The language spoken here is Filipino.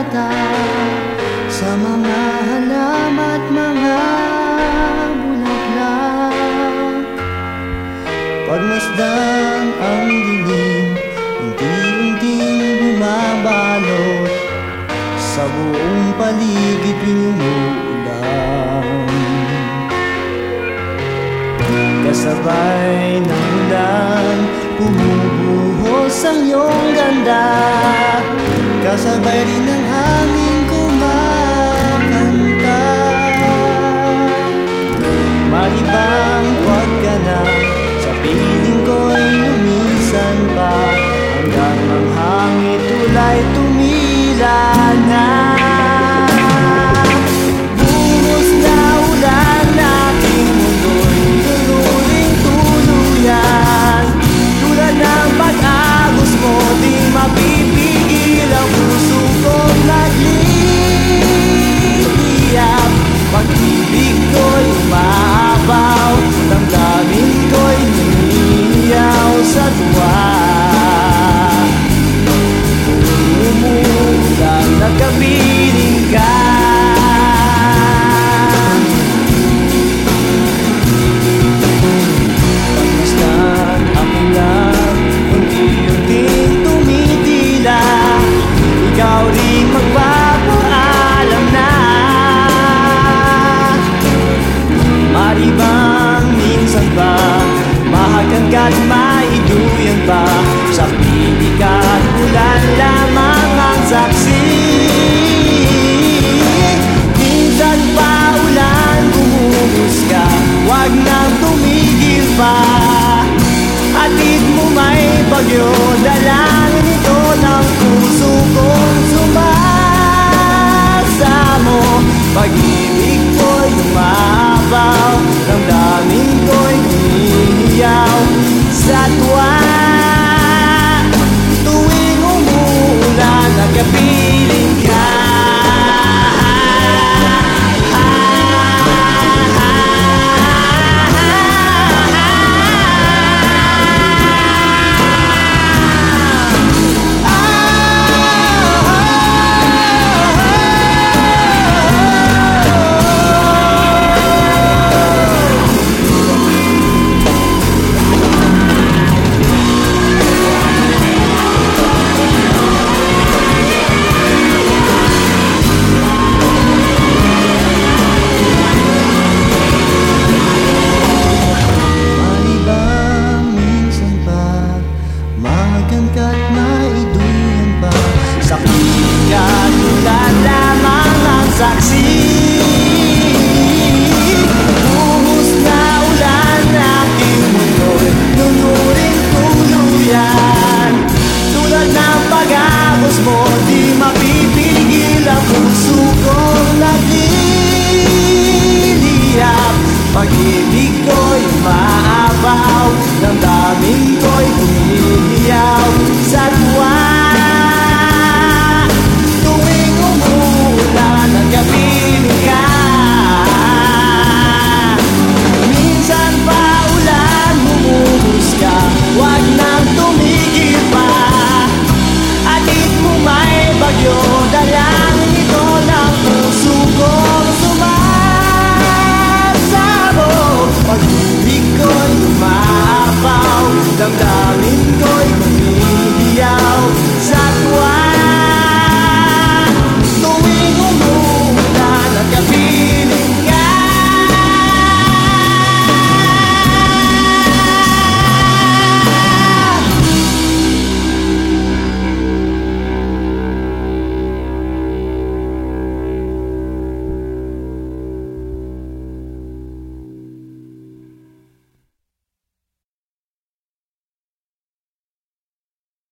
pumapatak Sa mga halam at mga bulaklak. Pagmasdan ang dilim Unti-unting bumabalot Sa buong paligid pinumuulan. Kasabay ng ulan Bumubuhos ang iyong ganda Kasabay rin ng hangin kumakanta. Malibang pagka na Sa piling ko'y lumisan pa. Hanggang ang hangin tulay tumila na Mahagan ka't maiduyan pa Sa pilig at ulan lamang ang saksi? Minsan pa ulan gumuhos ka Huwag nang tumigil pa. Atid mo may bagyo Dalangin ito ng puso kong sumasamo. Pag-ibig